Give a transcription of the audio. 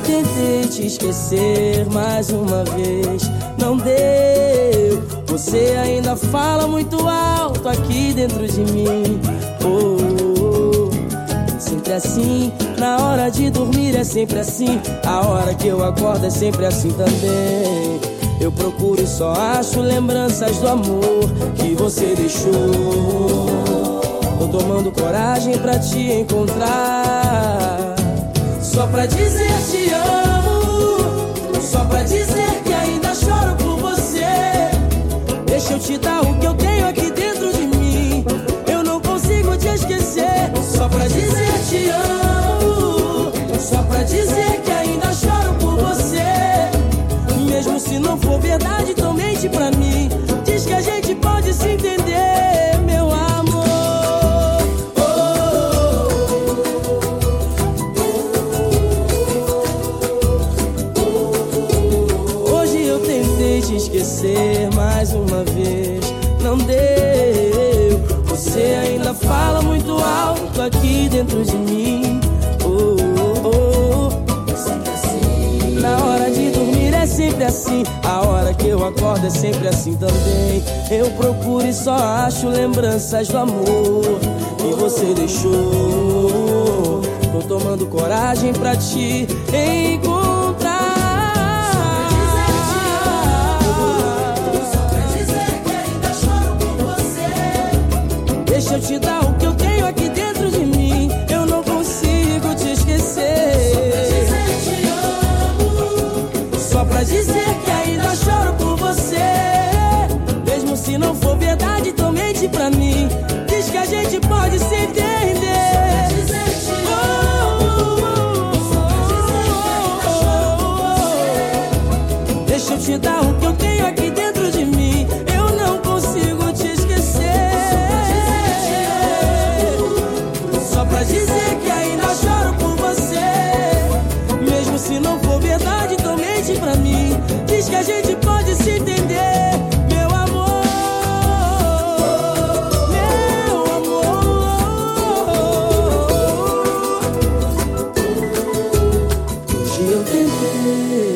te esquecer mais uma vez. Não deu. Você ainda fala muito alto aqui dentro de mim. Oh, oh, oh. sempre assim. Na hora de dormir é sempre assim. A hora que eu acordo é sempre assim também. Eu procuro e só acho lembranças do amor que você deixou. Tô tomando coragem pra te encontrar. Só pra dizer te amo. Só pra dizer que ainda choro por você. Deixa eu te dar o que eu tenho aqui dentro de mim. Eu não consigo te esquecer. Só pra dizer te amo. Só pra dizer que ainda choro por você. Mesmo se não for verdade, então mente pra mim. Esquecer mais uma vez, não deu. Você ainda fala muito alto aqui dentro de mim. Oh, oh, oh. Sempre assim. Na hora de dormir é sempre assim. A hora que eu acordo é sempre assim também. Eu procuro e só acho lembranças do amor que você deixou. Tô tomando coragem pra te encontrar. Deixa eu te dar o que eu tenho aqui dentro de mim. Eu não consigo te esquecer. Só pra dizer que ainda bébé.